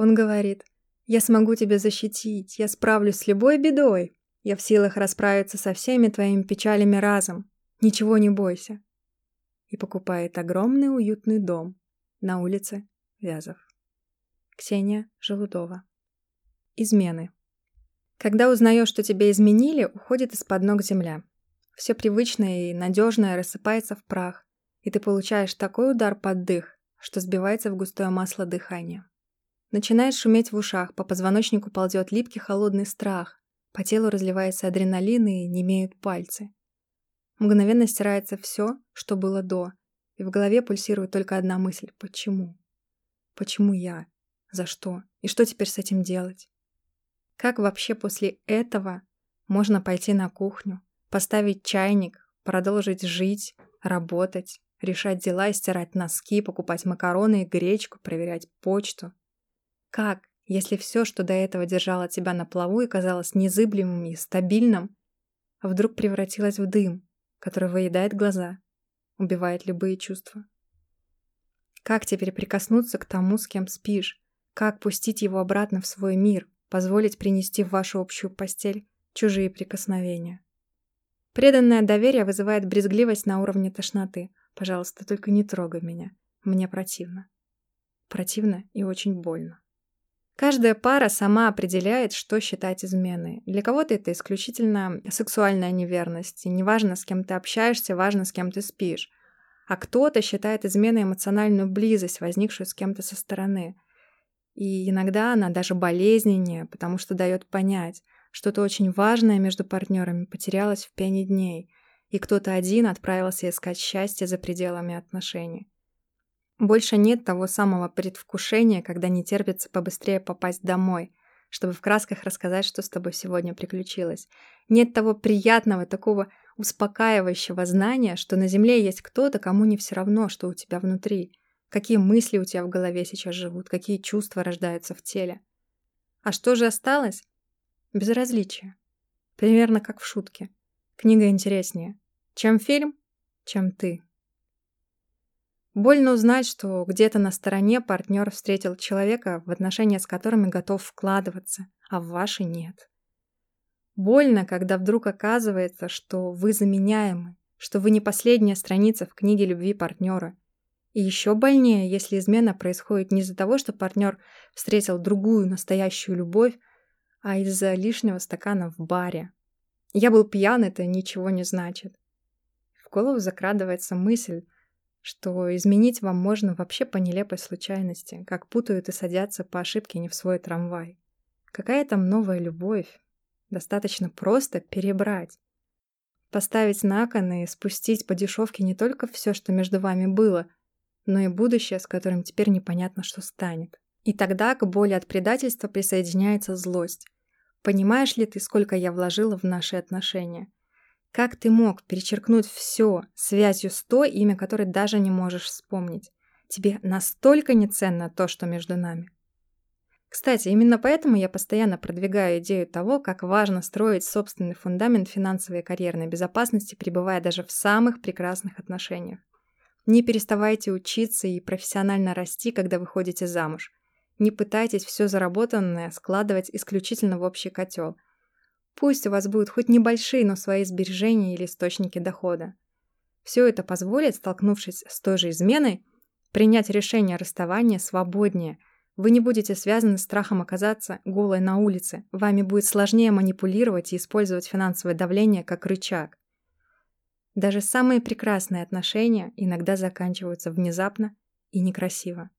Он говорит, «Я смогу тебя защитить, я справлюсь с любой бедой, я в силах расправиться со всеми твоими печалями разом, ничего не бойся». И покупает огромный уютный дом на улице Вязов. Ксения Желудова. Измены. Когда узнаешь, что тебя изменили, уходит из-под ног земля. Все привычное и надежное рассыпается в прах, и ты получаешь такой удар под дых, что сбивается в густое масло дыхание. Начинает шуметь в ушах, по позвоночнику ползет липкий холодный страх, по телу разливается адреналин и немеют пальцы. Мгновенно стирается все, что было до, и в голове пульсирует только одна мысль – почему? Почему я? За что? И что теперь с этим делать? Как вообще после этого можно пойти на кухню, поставить чайник, продолжить жить, работать, решать дела и стирать носки, покупать макароны и гречку, проверять почту? Как, если все, что до этого держало тебя на плаву и казалось незыблемым и стабильным, вдруг превратилось в дым, который выедает глаза, убивает любые чувства? Как теперь прикоснуться к тому, с кем спишь? Как пустить его обратно в свой мир, позволить принести в вашу общую постель чужие прикосновения. Преданное доверие вызывает брезгливость на уровне тошноты. Пожалуйста, только не трогай меня. Мне противно. Противно и очень больно. Каждая пара сама определяет, что считать изменой. Для кого-то это исключительно сексуальная неверность. И неважно, с кем ты общаешься, важно, с кем ты спишь. А кто-то считает изменой эмоциональную близость, возникшую с кем-то со стороны – и иногда она даже болезненнее, потому что дает понять, что-то очень важное между партнерами потерялось в пяне дней, и кто-то один отправился искать счастье за пределами отношений. Больше нет того самого предвкушения, когда не терпится побыстрее попасть домой, чтобы в красках рассказать, что с тобой сегодня приключилось. Нет того приятного, такого успокаивающего знания, что на земле есть кто-то, кому не все равно, что у тебя внутри, Какие мысли у тебя в голове сейчас живут, какие чувства рождаются в теле. А что же осталось? Безразличие. Примерно как в шутке. Книга интереснее. Чем фильм, чем ты. Больно узнать, что где-то на стороне партнер встретил человека, в отношения с которыми готов вкладываться, а в ваши нет. Больно, когда вдруг оказывается, что вы заменяемы, что вы не последняя страница в книге любви партнера, и еще больнее, если измена происходит не из-за того, что партнер встретил другую настоящую любовь, а из-за лишнего стакана в баре. Я был пьян, это ничего не значит. В голову закрадывается мысль, что изменить вам можно вообще по нелепой случайности, как путают и садятся по ошибке не в свой трамвай. Какая там новая любовь? Достаточно просто перебрать. Поставить на кон и спустить по дешевке не только все, что между вами было – но и будущее, с которым теперь непонятно, что станет. И тогда к боли от предательства присоединяется злость. Понимаешь ли ты, сколько я вложила в наши отношения? Как ты мог перечеркнуть все связью с той, имя которой даже не можешь вспомнить? Тебе настолько не ценно то, что между нами. Кстати, именно поэтому я постоянно продвигаю идею того, как важно строить собственный фундамент финансовой и карьерной безопасности, пребывая даже в самых прекрасных отношениях. Не переставайте учиться и профессионально расти, когда выходите замуж. Не пытайтесь все заработанное складывать исключительно в общий котел. Пусть у вас будут хоть небольшие, но свои сбережения или источники дохода. Все это позволит, столкнувшись с той же изменой, принять решение о расставании свободнее. Вы не будете связаны с страхом оказаться голой на улице. Вами будет сложнее манипулировать и использовать финансовое давление как рычаг. Даже самые прекрасные отношения иногда заканчиваются внезапно и некрасиво.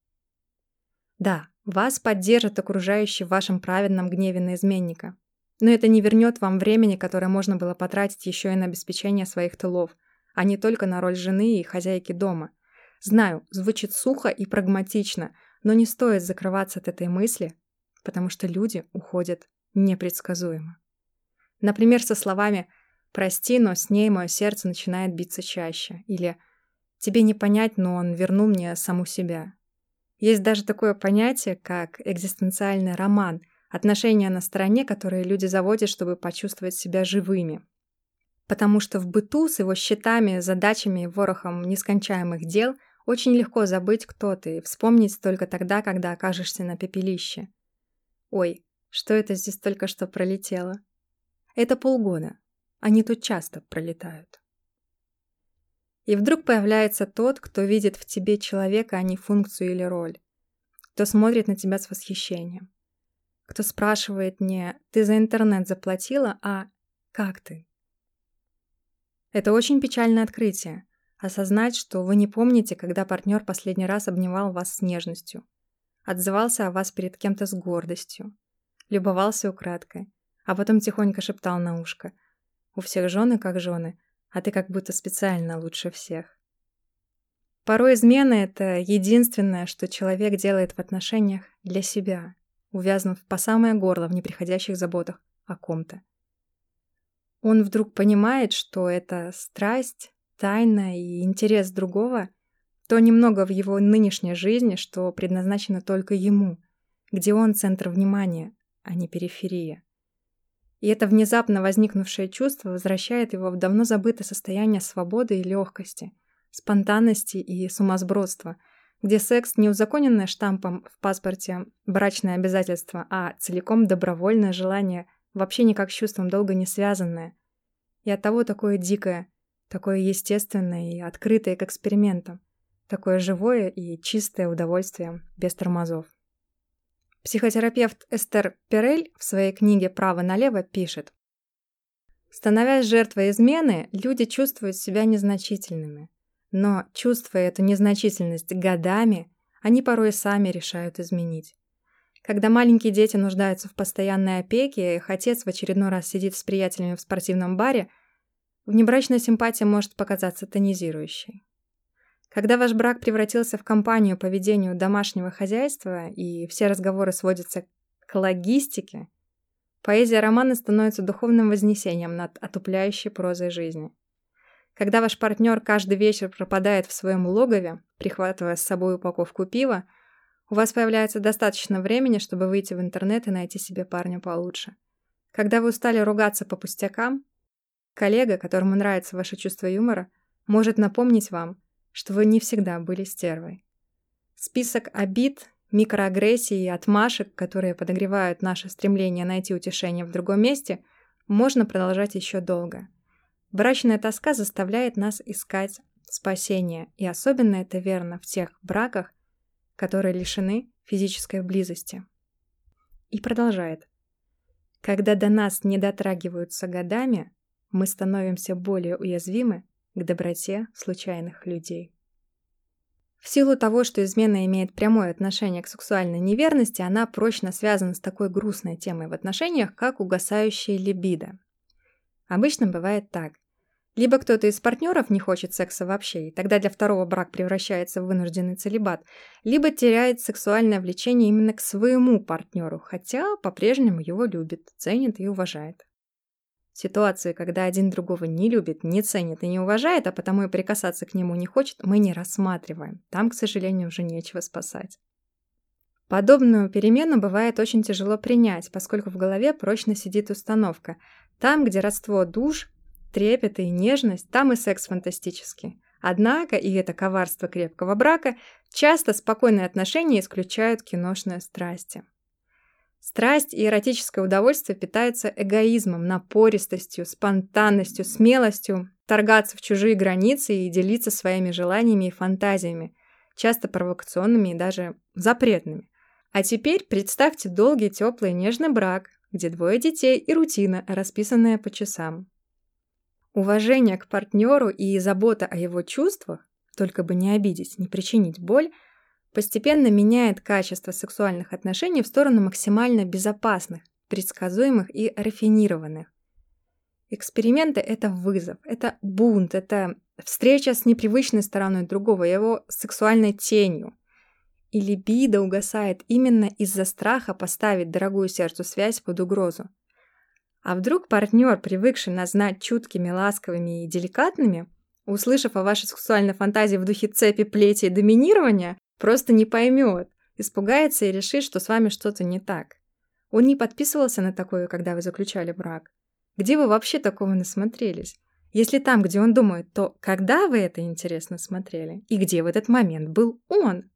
Да, вас поддержат окружающие в вашем праведном гневе на изменника. Но это не вернет вам времени, которое можно было потратить еще и на обеспечение своих тылов, а не только на роль жены и хозяйки дома. Знаю, звучит сухо и прагматично, но не стоит закрываться от этой мысли, потому что люди уходят непредсказуемо. Например, со словами «вы Прости, но с ней мое сердце начинает биться чаще. Или тебе не понять, но он вернул мне саму себя. Есть даже такое понятие, как экзистенциальный роман, отношения на стороне, которые люди заводят, чтобы почувствовать себя живыми. Потому что в быту с его счетами, задачами и ворохом нескончаемых дел Очень легко забыть, кто ты, и вспомнить только тогда, когда окажешься на пепелище. Ой, что это здесь только что пролетело? Это полгода. Они тут часто пролетают. И вдруг появляется тот, кто видит в тебе человека, а не функцию или роль. Кто смотрит на тебя с восхищением. Кто спрашивает не «ты за интернет заплатила?», а «как ты?». Это очень печальное открытие. Осознать, что вы не помните, когда партнер последний раз обнимал вас с нежностью, отзывался о вас перед кем-то с гордостью, любовался украдкой, а потом тихонько шептал на ушко. У всех жены как жены, а ты как будто специально лучше всех. Порой измена — это единственное, что человек делает в отношениях для себя, увязнув по самое горло в неприходящих заботах о ком-то. Он вдруг понимает, что это страсть, тайна и интерес другого, то немного в его нынешней жизни, что предназначено только ему, где он центр внимания, а не периферия. И это внезапно возникнувшее чувство возвращает его в давно забытое состояние свободы и легкости, спонтанности и сумасбродства, где секс не узаконенное штампом в паспорте брачное обязательство, а целиком добровольное желание, вообще никак с чувством долга не связанное. И оттого такое дикое, Такое естественное и открытое к экспериментам. Такое живое и чистое удовольствие, без тормозов. Психотерапевт Эстер Перель в своей книге «Право налево» пишет. Становясь жертвой измены, люди чувствуют себя незначительными. Но, чувствуя эту незначительность годами, они порой сами решают изменить. Когда маленькие дети нуждаются в постоянной опеке, их отец в очередной раз сидит с приятелями в спортивном баре – Внебрачная симпатия может показаться тонизирующей. Когда ваш брак превратился в компанию по ведению домашнего хозяйства и все разговоры сводятся к логистике, поэзия романа становится духовным вознесением над отупляющей прозой жизни. Когда ваш партнер каждый вечер пропадает в своем логове, прихватывая с собой упаковку пива, у вас появляется достаточно времени, чтобы выйти в интернет и найти себе парня получше. Когда вы устали ругаться по пустякам, Коллега, которому нравится ваше чувство юмора, может напомнить вам, что вы не всегда были стервой. Список обид, микроагрессий и отмашек, которые подогревают наше стремление найти утешение в другом месте, можно продолжать еще долго. Брачная тоска заставляет нас искать спасение, и особенно это верно в тех браках, которые лишены физической близости. И продолжает. Когда до нас не дотрагиваются годами, мы становимся более уязвимы к доброте случайных людей. В силу того, что измена имеет прямое отношение к сексуальной неверности, она прочно связана с такой грустной темой в отношениях, как угасающая либидо. Обычно бывает так. Либо кто-то из партнеров не хочет секса вообще, и тогда для второго брак превращается в вынужденный целебат, либо теряет сексуальное влечение именно к своему партнеру, хотя по-прежнему его любит, ценит и уважает. Ситуации, когда один другого не любит, не ценит и не уважает, а потому и прикасаться к нему не хочет, мы не рассматриваем. Там, к сожалению, уже нечего спасать. Подобную перемену бывает очень тяжело принять, поскольку в голове прочно сидит установка. Там, где родство душ, трепет и нежность, там и секс фантастический. Однако, и это коварство крепкого брака, часто спокойные отношения исключают киношные страсти. Страсть и эротическое удовольствие питаются эгоизмом, напористостью, спонтанностью, смелостью торгаться в чужие границы и делиться своими желаниями и фантазиями, часто провокационными и даже запретными. А теперь представьте долгий, теплый, нежный брак, где двое детей и рутина, расписанная по часам. Уважение к партнеру и забота о его чувствах, только бы не обидеть, не причинить боль – постепенно меняет качество сексуальных отношений в сторону максимально безопасных, предсказуемых и рафинированных. Эксперименты – это вызов, это бунт, это встреча с непривычной стороной другого, его сексуальной тенью. И либидо угасает именно из-за страха поставить дорогую сердцу связь под угрозу. А вдруг партнер, привыкший нас знать чуткими, ласковыми и деликатными, услышав о вашей сексуальной фантазии в духе цепи, плети и доминирования, Просто не поймет, испугается и решит, что с вами что-то не так. Он не подписывался на такое, когда вы заключали брак. Где вы вообще такого насмотрелись? Если там, где он думает, то когда вы это интересно смотрели? И где в этот момент был он?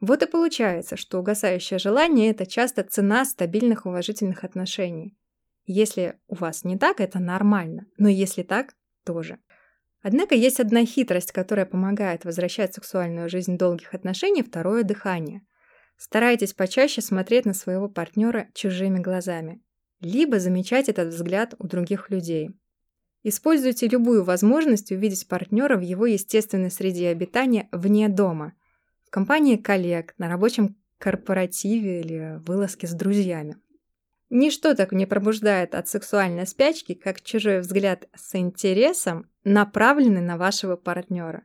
Вот и получается, что угасающее желание – это часто цена стабильных уважительных отношений. Если у вас не так, это нормально, но если так, тоже. Однако есть одна хитрость, которая помогает возвращать сексуальную жизнь долгих отношений – второе дыхание. Старайтесь почаще смотреть на своего партнера чужими глазами, либо замечать этот взгляд у других людей. Используйте любую возможность увидеть партнера в его естественной среде обитания вне дома, в компании коллег, на рабочем корпоративе или вылазке с друзьями. Ничто так не пробуждает от сексуальной спячки, как чужой взгляд с интересом, направленный на вашего партнера.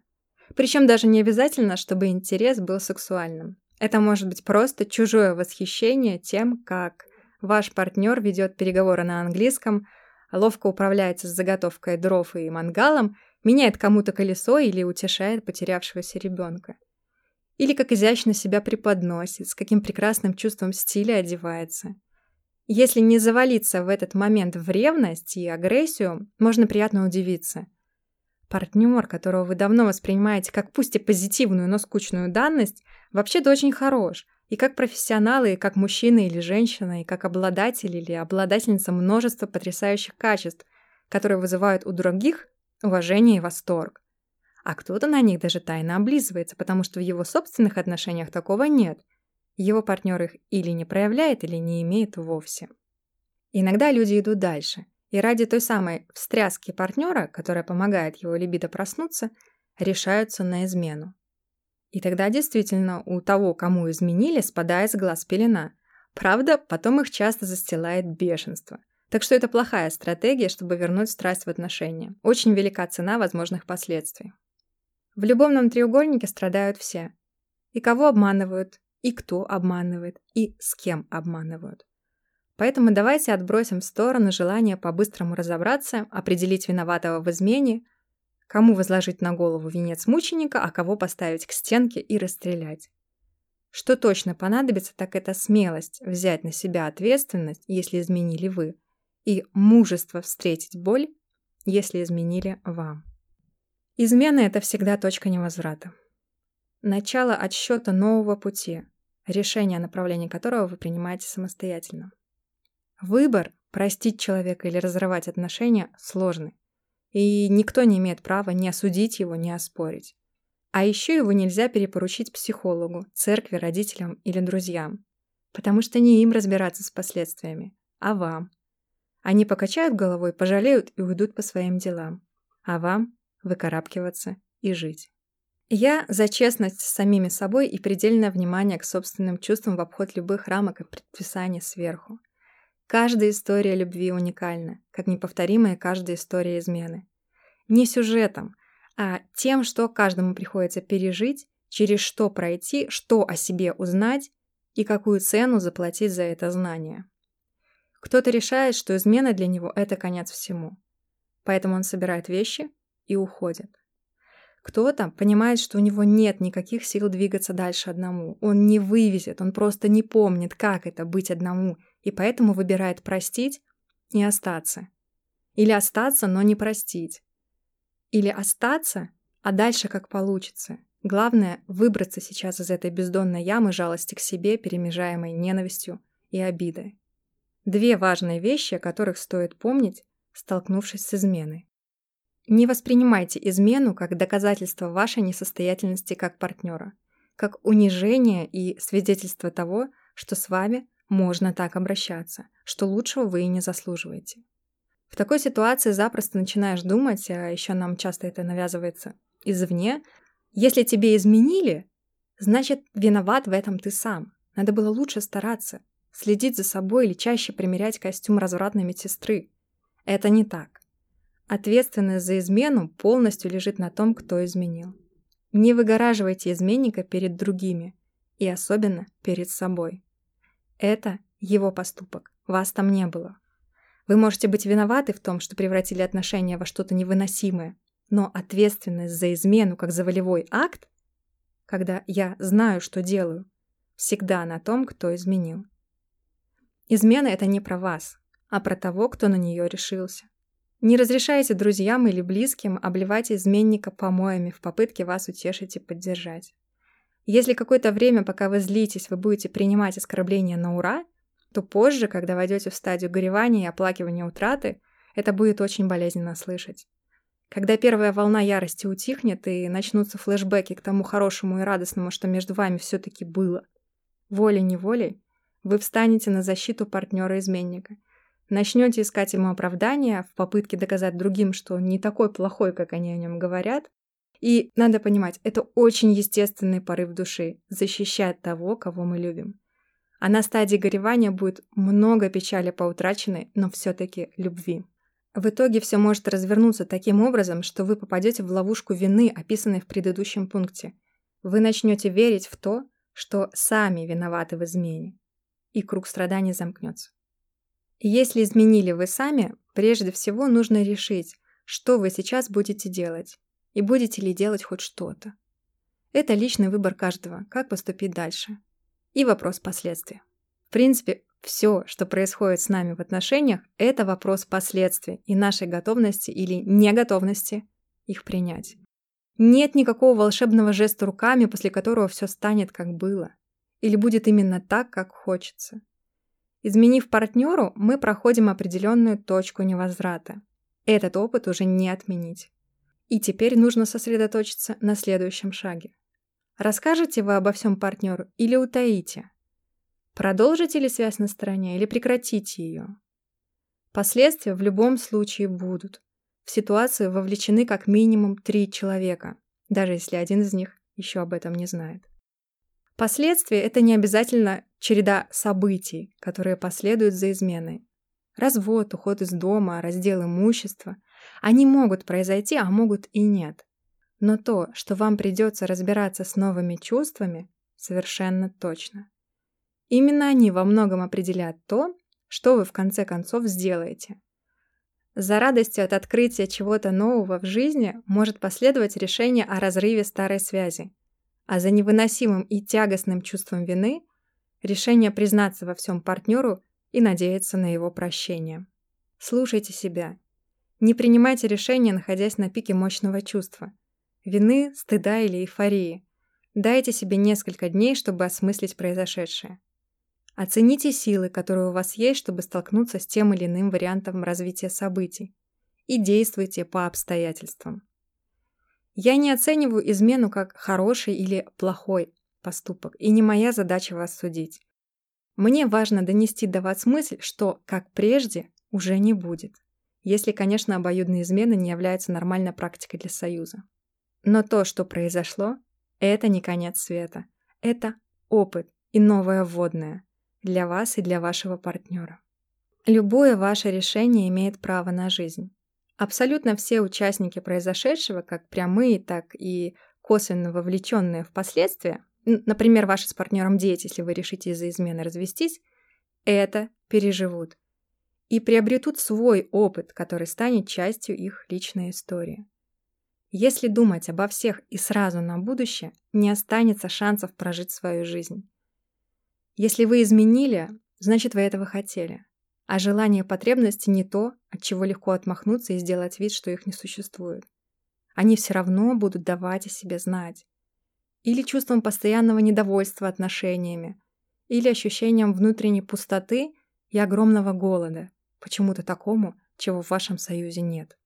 Причем даже не обязательно, чтобы интерес был сексуальным. Это может быть просто чужое восхищение тем, как ваш партнер ведет переговоры на английском, ловко управляется с заготовкой дров и мангалом, меняет кому-то колесо или утешает потерявшегося ребенка. Или как изящно себя преподносит, с каким прекрасным чувством стиля одевается. Если не завалиться в этот момент в ревность и агрессию, можно приятно удивиться. Партнер, которого вы давно воспринимаете как пусть и позитивную, но скучную данность, вообще-то очень хорош. И как профессионал, и как мужчина или женщина, и как обладатель или обладательница множества потрясающих качеств, которые вызывают у других уважение и восторг. А кто-то на них даже тайно облизывается, потому что в его собственных отношениях такого нет – его партнер их или не проявляет, или не имеет вовсе. Иногда люди идут дальше, и ради той самой встряски партнера, которая помогает его либидо проснуться, решаются на измену. И тогда действительно у того, кому изменили, спадает с глаз пелена. Правда, потом их часто застилает бешенство. Так что это плохая стратегия, чтобы вернуть страсть в отношения. Очень велика цена возможных последствий. В любовном треугольнике страдают все. И кого обманывают, и кто обманывает, и с кем обманывают. Поэтому давайте отбросим в сторону желание по-быстрому разобраться, определить виноватого в измене, кому возложить на голову венец мученика, а кого поставить к стенке и расстрелять. Что точно понадобится, так это смелость взять на себя ответственность, если изменили вы, и мужество встретить боль, если изменили вам. Измена – это всегда точка невозврата. Начало отсчета нового пути, решение направления которого вы принимаете самостоятельно. Выбор простить человека или разрывать отношения сложный, и никто не имеет права ни осудить его, ни оспорить. А еще его нельзя перепоручить психологу, церкви, родителям или друзьям, потому что не им разбираться с последствиями, а вам. Они покачают головой, пожалеют и уйдут по своим делам, а вам выкарабкиваться и жить. Я за честность с самими собой и предельное внимание к собственным чувствам в обход любых рамок и предписаний сверху. Каждая история любви уникальна, как неповторимая каждая история измены. Не сюжетом, а тем, что каждому приходится пережить, через что пройти, что о себе узнать и какую цену заплатить за это знание. Кто-то решает, что измена для него – это конец всему. Поэтому он собирает вещи и уходит. Кто-то понимает, что у него нет никаких сил двигаться дальше одному. Он не вывезет, он просто не помнит, как это быть одному, и поэтому выбирает простить и остаться. Или остаться, но не простить. Или остаться, а дальше как получится. Главное – выбраться сейчас из этой бездонной ямы жалости к себе, перемежаемой ненавистью и обидой. Две важные вещи, о которых стоит помнить, столкнувшись с изменой. Не воспринимайте измену как доказательство вашей несостоятельности как партнера, как унижение и свидетельство того, что с вами можно так обращаться, что лучшего вы и не заслуживаете. В такой ситуации запросто начинаешь думать, а еще нам часто это навязывается извне, если тебе изменили, значит, виноват в этом ты сам. Надо было лучше стараться, следить за собой или чаще примерять костюм развратной медсестры. Это не так. Ответственность за измену полностью лежит на том, кто изменил. Не выгораживайте изменника перед другими, и особенно перед собой. Это его поступок, вас там не было. Вы можете быть виноваты в том, что превратили отношения во что-то невыносимое, но ответственность за измену как за волевой акт, когда я знаю, что делаю, всегда на том, кто изменил. Измена – это не про вас, а про того, кто на нее решился. Не разрешайте друзьям или близким обливать изменника помоями в попытке вас утешить и поддержать. Если какое-то время, пока вы злитесь, вы будете принимать оскорбления на ура, то позже, когда войдете в стадию горевания и оплакивания утраты, это будет очень болезненно слышать. Когда первая волна ярости утихнет и начнутся флешбеки к тому хорошему и радостному, что между вами все-таки было, волей-неволей вы встанете на защиту партнера-изменника. Начнете искать ему оправдания в попытке доказать другим, что он не такой плохой, как они о нем говорят. И надо понимать, это очень естественный порыв души – защищать того, кого мы любим. А на стадии горевания будет много печали по утраченной, но все-таки любви. В итоге все может развернуться таким образом, что вы попадете в ловушку вины, описанной в предыдущем пункте. Вы начнете верить в то, что сами виноваты в измене. И круг страданий замкнется. Если изменили вы сами, прежде всего нужно решить, что вы сейчас будете делать, и будете ли делать хоть что-то. Это личный выбор каждого, как поступить дальше. И вопрос последствий. В принципе, все, что происходит с нами в отношениях, это вопрос последствий и нашей готовности или неготовности их принять. Нет никакого волшебного жеста руками, после которого все станет как было. Или будет именно так, как хочется. Изменив партнеру, мы проходим определенную точку невозврата. Этот опыт уже не отменить. И теперь нужно сосредоточиться на следующем шаге. Расскажете вы обо всем партнеру или утаите? Продолжите ли связь на стороне или прекратите ее? Последствия в любом случае будут. В ситуацию вовлечены как минимум три человека, даже если один из них еще об этом не знает. Последствия – это не обязательно череда событий, которые последуют за изменой. Развод, уход из дома, раздел имущества – они могут произойти, а могут и нет. Но то, что вам придется разбираться с новыми чувствами, совершенно точно. Именно они во многом определят то, что вы в конце концов сделаете. За радостью от открытия чего-то нового в жизни может последовать решение о разрыве старой связи, а за невыносимым и тягостным чувством вины – решение признаться во всем партнеру и надеяться на его прощение. Слушайте себя. Не принимайте решения, находясь на пике мощного чувства – вины, стыда или эйфории. Дайте себе несколько дней, чтобы осмыслить произошедшее. Оцените силы, которые у вас есть, чтобы столкнуться с тем или иным вариантом развития событий. И действуйте по обстоятельствам. Я не оцениваю измену как хороший или плохой поступок, и не моя задача вас судить. Мне важно донести до вас мысль, что, как прежде, уже не будет. Если, конечно, обоюдная измена не является нормальной практикой для союза. Но то, что произошло, это не конец света. Это опыт и новое вводное для вас и для вашего партнера. Любое ваше решение имеет право на жизнь. Абсолютно все участники произошедшего, как прямые, так и косвенно вовлеченные в последствия, например, ваши с партнером дети, если вы решите из-за измены развестись, это переживут и приобретут свой опыт, который станет частью их личной истории. Если думать обо всех и сразу на будущее, не останется шансов прожить свою жизнь. Если вы изменили, значит вы этого хотели. А желание и потребности не то, от чего легко отмахнуться и сделать вид, что их не существует. Они все равно будут давать о себе знать. Или чувством постоянного недовольства отношениями, или ощущением внутренней пустоты и огромного голода, почему-то такому, чего в вашем союзе нет.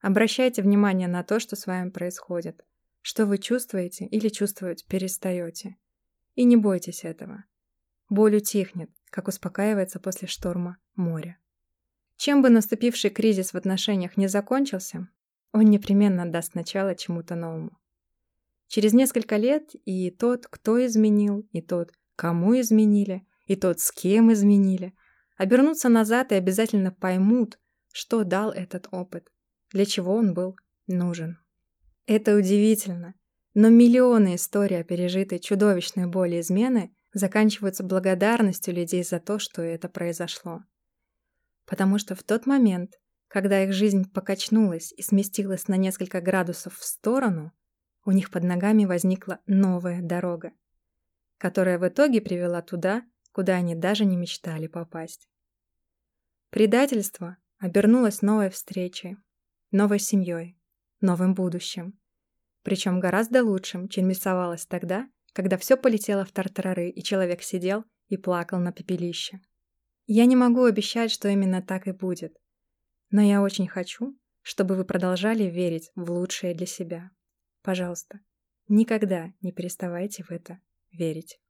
Обращайте внимание на то, что с вами происходит, что вы чувствуете или чувствовать перестаете. И не бойтесь этого. Боль утихнет, как успокаивается после шторма море. Чем бы наступивший кризис в отношениях не закончился, он непременно даст начало чему-то новому. Через несколько лет и тот, кто изменил, и тот, кому изменили, и тот, с кем изменили, обернутся назад и обязательно поймут, что дал этот опыт, для чего он был нужен. Это удивительно, но миллионы историй о пережитой чудовищной боли измены заканчиваются благодарностью людей за то, что это произошло. Потому что в тот момент, когда их жизнь покачнулась и сместилась на несколько градусов в сторону, у них под ногами возникла новая дорога, которая в итоге привела туда, куда они даже не мечтали попасть. Предательство, обернулась новой встречей, новой семьей, новым будущим. Причем гораздо лучшим, чем рисовалось тогда, когда все полетело в тартарары, и человек сидел и плакал на пепелище. Я не могу обещать, что именно так и будет. Но я очень хочу, чтобы вы продолжали верить в лучшее для себя. Пожалуйста, никогда не переставайте в это верить.